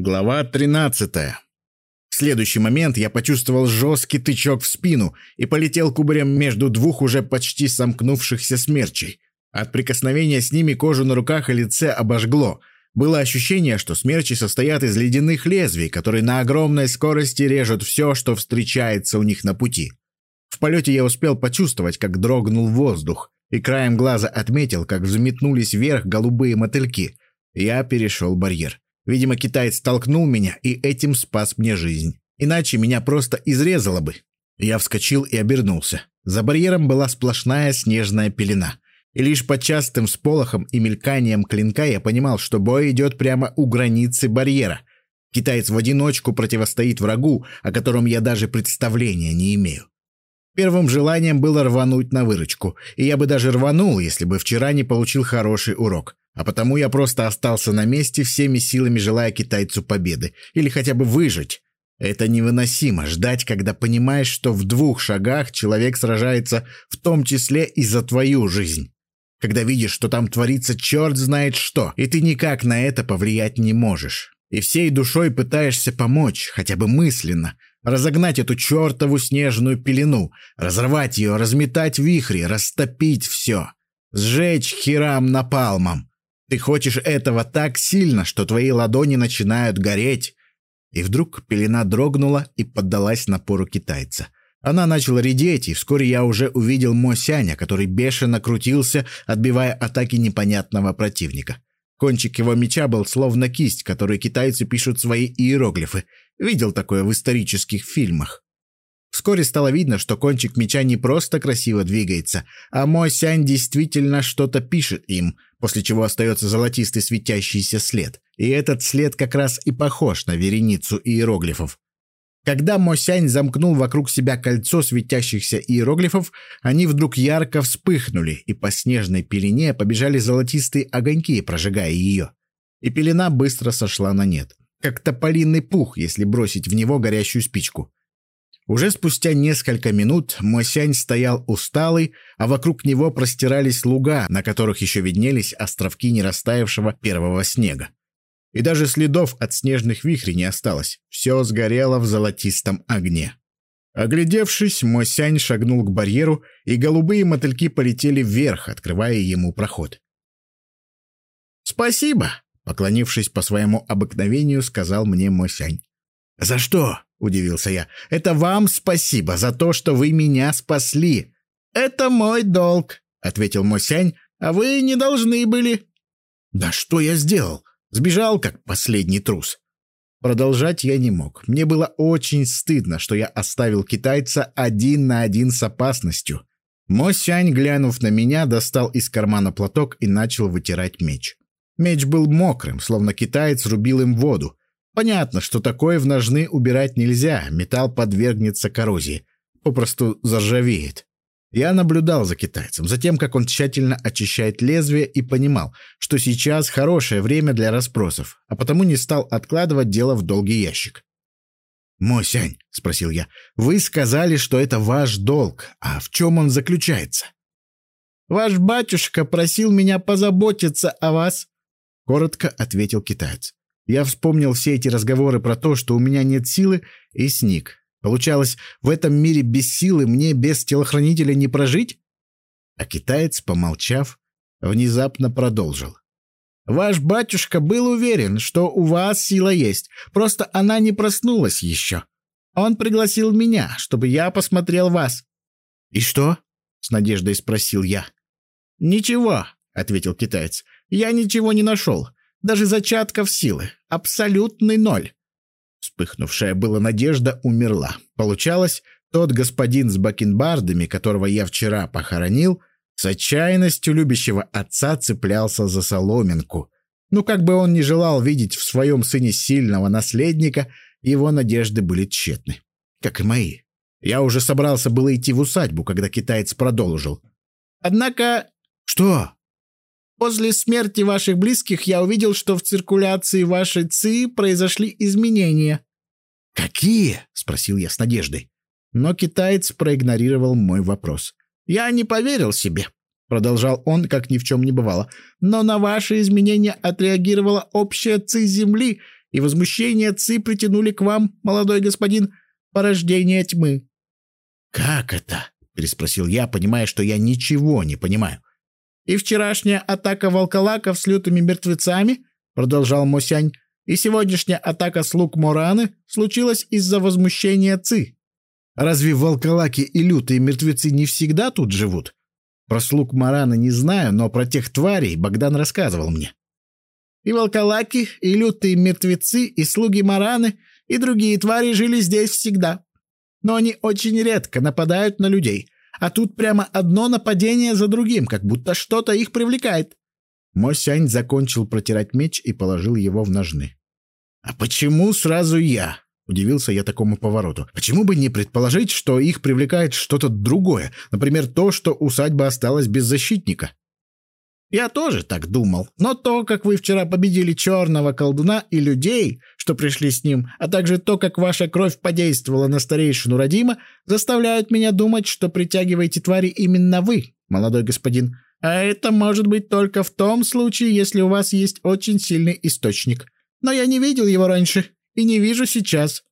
Глава 13. В следующий момент я почувствовал жесткий тычок в спину и полетел кубарем между двух уже почти сомкнувшихся смерчей. От прикосновения с ними кожу на руках и лице обожгло. Было ощущение, что смерчи состоят из ледяных лезвий, которые на огромной скорости режут все, что встречается у них на пути. В полете я успел почувствовать, как дрогнул воздух, и краем глаза отметил, как взметнулись вверх голубые мотыльки. Я перешел барьер. Видимо, китаец толкнул меня и этим спас мне жизнь. Иначе меня просто изрезало бы. Я вскочил и обернулся. За барьером была сплошная снежная пелена. И лишь под частым сполохом и мельканием клинка я понимал, что бой идет прямо у границы барьера. Китаец в одиночку противостоит врагу, о котором я даже представления не имею. Первым желанием было рвануть на выручку, и я бы даже рванул, если бы вчера не получил хороший урок. А потому я просто остался на месте, всеми силами желая китайцу победы. Или хотя бы выжить. Это невыносимо ждать, когда понимаешь, что в двух шагах человек сражается в том числе и за твою жизнь. Когда видишь, что там творится черт знает что, и ты никак на это повлиять не можешь. И всей душой пытаешься помочь, хотя бы мысленно, разогнать эту чертову снежную пелену, разорвать ее, разметать вихри, растопить все, сжечь херам напалмом. Ты хочешь этого так сильно, что твои ладони начинают гореть. И вдруг пелена дрогнула и поддалась напору китайца. Она начала редеть, и вскоре я уже увидел Мосяня, который бешено крутился, отбивая атаки непонятного противника. Кончик его меча был словно кисть, которой китайцы пишут свои иероглифы. Видел такое в исторических фильмах. Вскоре стало видно, что кончик меча не просто красиво двигается, а мой сянь действительно что-то пишет им, после чего остается золотистый светящийся след. И этот след как раз и похож на вереницу иероглифов. Когда Мосянь замкнул вокруг себя кольцо светящихся иероглифов, они вдруг ярко вспыхнули, и по снежной пелене побежали золотистые огоньки, прожигая ее. И пелена быстро сошла на нет. Как тополиный пух, если бросить в него горящую спичку. Уже спустя несколько минут Мосянь стоял усталый, а вокруг него простирались луга, на которых еще виднелись островки нерастаявшего первого снега. И даже следов от снежных вихрей не осталось. Все сгорело в золотистом огне. Оглядевшись, Мосянь шагнул к барьеру, и голубые мотыльки полетели вверх, открывая ему проход. «Спасибо!» — поклонившись по своему обыкновению, сказал мне Мосянь. «За что?» — удивился я. «Это вам спасибо за то, что вы меня спасли». «Это мой долг», — ответил Мосянь, «а вы не должны были». «Да что я сделал? Сбежал, как последний трус». Продолжать я не мог. Мне было очень стыдно, что я оставил китайца один на один с опасностью. Мосянь, глянув на меня, достал из кармана платок и начал вытирать меч. Меч был мокрым, словно китаец рубил им воду, Понятно, что такое в ножны убирать нельзя, металл подвергнется коррозии. Попросту заржавеет. Я наблюдал за китайцем, за тем, как он тщательно очищает лезвие и понимал, что сейчас хорошее время для расспросов, а потому не стал откладывать дело в долгий ящик. «Мосянь», — спросил я, — «вы сказали, что это ваш долг, а в чем он заключается?» «Ваш батюшка просил меня позаботиться о вас», — коротко ответил китаец. Я вспомнил все эти разговоры про то, что у меня нет силы, и сник. Получалось, в этом мире без силы мне без телохранителя не прожить? А китаец, помолчав, внезапно продолжил. «Ваш батюшка был уверен, что у вас сила есть, просто она не проснулась еще. Он пригласил меня, чтобы я посмотрел вас». «И что?» — с надеждой спросил я. «Ничего», — ответил китаец. «Я ничего не нашел. Даже зачатков силы. Абсолютный ноль. Вспыхнувшая была надежда умерла. Получалось, тот господин с бакенбардами, которого я вчера похоронил, с отчаянностью любящего отца цеплялся за соломинку. Ну, как бы он ни желал видеть в своем сыне сильного наследника, его надежды были тщетны. Как и мои. Я уже собрался было идти в усадьбу, когда китаец продолжил. «Однако...» «Что?» После смерти ваших близких я увидел, что в циркуляции вашей ЦИ произошли изменения». «Какие?» — спросил я с надеждой. Но китаец проигнорировал мой вопрос. «Я не поверил себе», — продолжал он, как ни в чем не бывало. «Но на ваши изменения отреагировала общая ЦИ Земли, и возмущение Ци притянули к вам, молодой господин, порождение тьмы». «Как это?» — переспросил я, понимая, что я ничего не понимаю. «И вчерашняя атака волколаков с лютыми мертвецами», — продолжал Мосянь, «и сегодняшняя атака слуг Мораны случилась из-за возмущения Ци». «Разве волколаки и лютые мертвецы не всегда тут живут?» Про слуг Марана не знаю, но про тех тварей Богдан рассказывал мне. И волколаки, и лютые мертвецы, и слуги Мараны, и другие твари жили здесь всегда. Но они очень редко нападают на людей, а тут прямо одно нападение за другим, как будто что-то их привлекает. Мосянь закончил протирать меч и положил его в ножны. «А почему сразу я?» Удивился я такому повороту. Почему бы не предположить, что их привлекает что-то другое? Например, то, что усадьба осталась без защитника? Я тоже так думал. Но то, как вы вчера победили черного колдуна и людей, что пришли с ним, а также то, как ваша кровь подействовала на старейшину Родима, заставляют меня думать, что притягиваете твари именно вы, молодой господин. А это может быть только в том случае, если у вас есть очень сильный источник. Но я не видел его раньше и не вижу сейчас.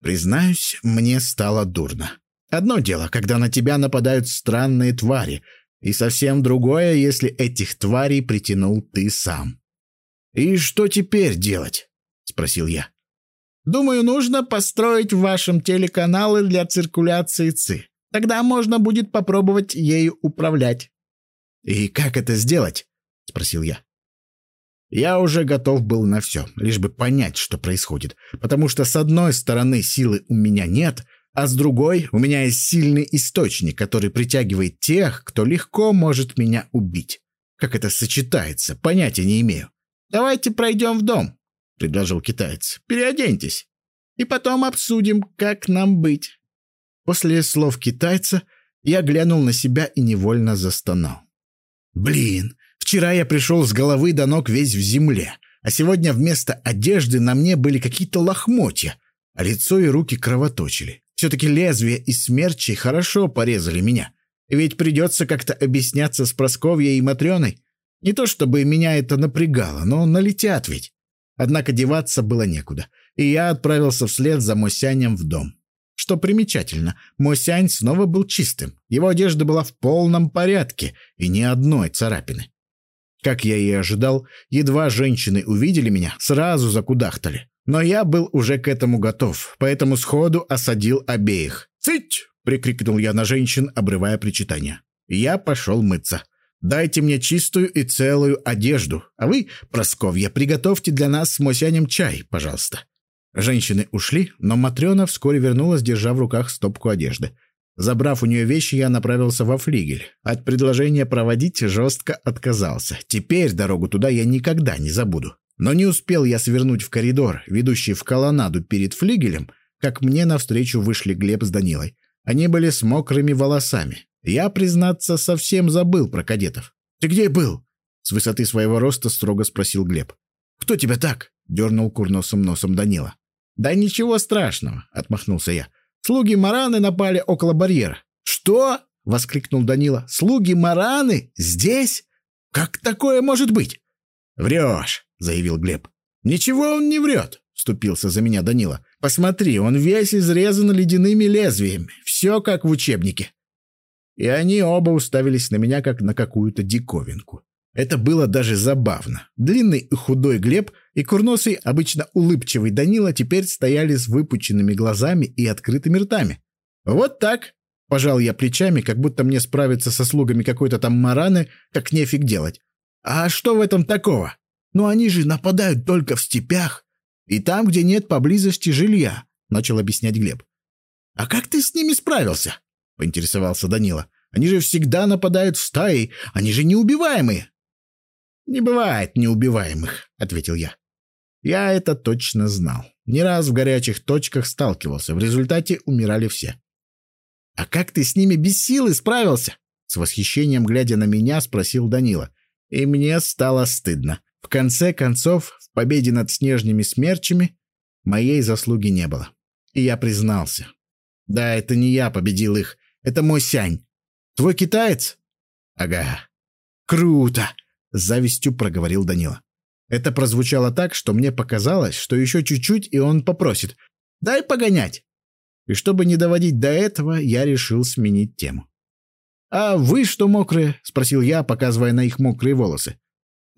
Признаюсь, мне стало дурно. Одно дело, когда на тебя нападают странные твари, и совсем другое, если этих тварей притянул ты сам. «И что теперь делать?» — спросил я. «Думаю, нужно построить в вашем теле каналы для циркуляции ЦИ. Тогда можно будет попробовать ею управлять». «И как это сделать?» — спросил я. Я уже готов был на все, лишь бы понять, что происходит. Потому что с одной стороны силы у меня нет, а с другой у меня есть сильный источник, который притягивает тех, кто легко может меня убить. Как это сочетается, понятия не имею. «Давайте пройдем в дом», — предложил китаец. «Переоденьтесь. И потом обсудим, как нам быть». После слов китайца я глянул на себя и невольно застонал. «Блин, Вчера я пришел с головы до ног весь в земле, а сегодня вместо одежды на мне были какие-то лохмотья, а лицо и руки кровоточили. Все-таки лезвия и смерчи хорошо порезали меня. Ведь придется как-то объясняться с Просковьей и Матреной. Не то чтобы меня это напрягало, но налетят ведь. Однако деваться было некуда, и я отправился вслед за Мосянем в дом. Что примечательно, Мосянь снова был чистым. Его одежда была в полном порядке и ни одной царапины. Как я и ожидал, едва женщины увидели меня, сразу закудахтали. Но я был уже к этому готов, поэтому сходу осадил обеих. «Цыть!» — прикрикнул я на женщин, обрывая причитание. Я пошел мыться. «Дайте мне чистую и целую одежду, а вы, Просковья, приготовьте для нас с Мосянем чай, пожалуйста». Женщины ушли, но Матрена вскоре вернулась, держа в руках стопку одежды. Забрав у нее вещи, я направился во флигель. От предложения проводить жестко отказался. Теперь дорогу туда я никогда не забуду. Но не успел я свернуть в коридор, ведущий в колоннаду перед флигелем, как мне навстречу вышли Глеб с Данилой. Они были с мокрыми волосами. Я, признаться, совсем забыл про кадетов. «Ты где был?» С высоты своего роста строго спросил Глеб. «Кто тебя так?» — дернул курносым носом Данила. «Да ничего страшного», — отмахнулся я. Слуги Мараны напали около барьера. «Что?» — воскликнул Данила. «Слуги Мараны? Здесь? Как такое может быть?» «Врешь», — заявил Глеб. «Ничего он не врет», — вступился за меня Данила. «Посмотри, он весь изрезан ледяными лезвиями. Все как в учебнике». И они оба уставились на меня, как на какую-то диковинку. Это было даже забавно. Длинный и худой Глеб и курносый, обычно улыбчивый Данила теперь стояли с выпученными глазами и открытыми ртами. «Вот так!» — пожал я плечами, как будто мне справиться со слугами какой-то там мараны, как нефиг делать. «А что в этом такого? Ну они же нападают только в степях и там, где нет поблизости жилья», — начал объяснять Глеб. «А как ты с ними справился?» — поинтересовался Данила. «Они же всегда нападают в стаи, они же неубиваемые». «Не бывает неубиваемых», — ответил я. Я это точно знал. Не раз в горячих точках сталкивался. В результате умирали все. «А как ты с ними без силы справился?» С восхищением, глядя на меня, спросил Данила. И мне стало стыдно. В конце концов, в победе над снежными смерчами моей заслуги не было. И я признался. Да, это не я победил их. Это мой Сянь. Твой китаец? Ага. Круто! С завистью проговорил Данила. Это прозвучало так, что мне показалось, что еще чуть-чуть, и он попросит «Дай погонять». И чтобы не доводить до этого, я решил сменить тему. «А вы что мокрые?» — спросил я, показывая на их мокрые волосы.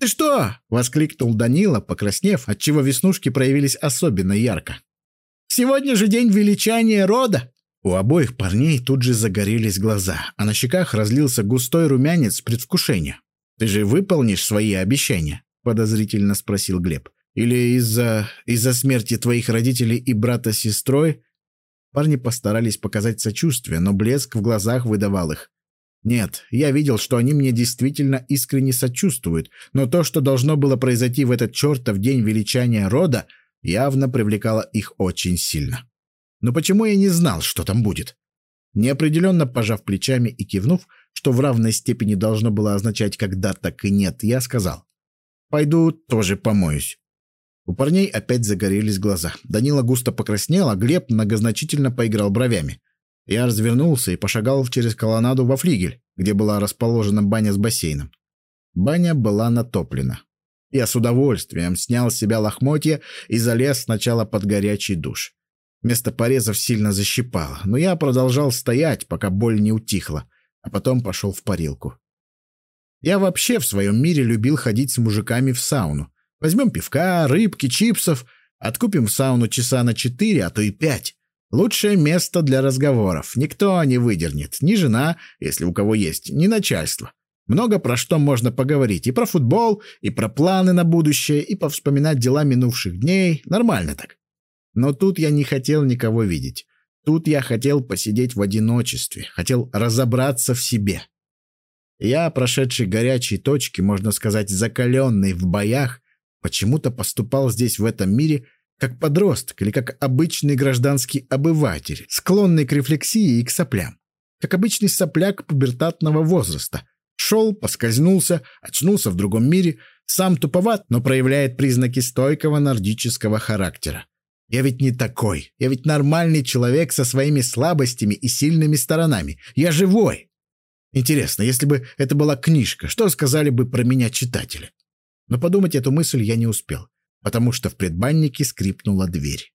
«Ты что?» — воскликнул Данила, покраснев, отчего веснушки проявились особенно ярко. «Сегодня же день величания рода!» У обоих парней тут же загорелись глаза, а на щеках разлился густой румянец предвкушения. «Ты же выполнишь свои обещания?» — подозрительно спросил Глеб. «Или из-за из-за смерти твоих родителей и брата с сестрой?» Парни постарались показать сочувствие, но блеск в глазах выдавал их. Нет, я видел, что они мне действительно искренне сочувствуют, но то, что должно было произойти в этот чертов день величания рода, явно привлекало их очень сильно. Но почему я не знал, что там будет? Неопределенно пожав плечами и кивнув, что в равной степени должно было означать как да, так и нет, я сказал. «Пойду тоже помоюсь». У парней опять загорелись глаза. Данила густо покраснел, а Глеб многозначительно поиграл бровями. Я развернулся и пошагал через колоннаду во флигель, где была расположена баня с бассейном. Баня была натоплена. Я с удовольствием снял с себя лохмотья и залез сначала под горячий душ. Место порезов сильно защипало, но я продолжал стоять, пока боль не утихла, а потом пошел в парилку. Я вообще в своем мире любил ходить с мужиками в сауну. Возьмем пивка, рыбки, чипсов, откупим в сауну часа на четыре, а то и пять. Лучшее место для разговоров. Никто не выдернет. Ни жена, если у кого есть, ни начальство. Много про что можно поговорить. И про футбол, и про планы на будущее, и повспоминать дела минувших дней. Нормально так. Но тут я не хотел никого видеть. Тут я хотел посидеть в одиночестве. Хотел разобраться в себе. Я, прошедший горячие точки, можно сказать, закаленный в боях, почему-то поступал здесь, в этом мире, как подросток или как обычный гражданский обыватель, склонный к рефлексии и к соплям. Как обычный сопляк пубертатного возраста. Шел, поскользнулся, очнулся в другом мире, сам туповат, но проявляет признаки стойкого нордического характера. Я ведь не такой. Я ведь нормальный человек со своими слабостями и сильными сторонами. Я живой. Интересно, если бы это была книжка, что сказали бы про меня читатели? Но подумать эту мысль я не успел потому что в предбаннике скрипнула дверь.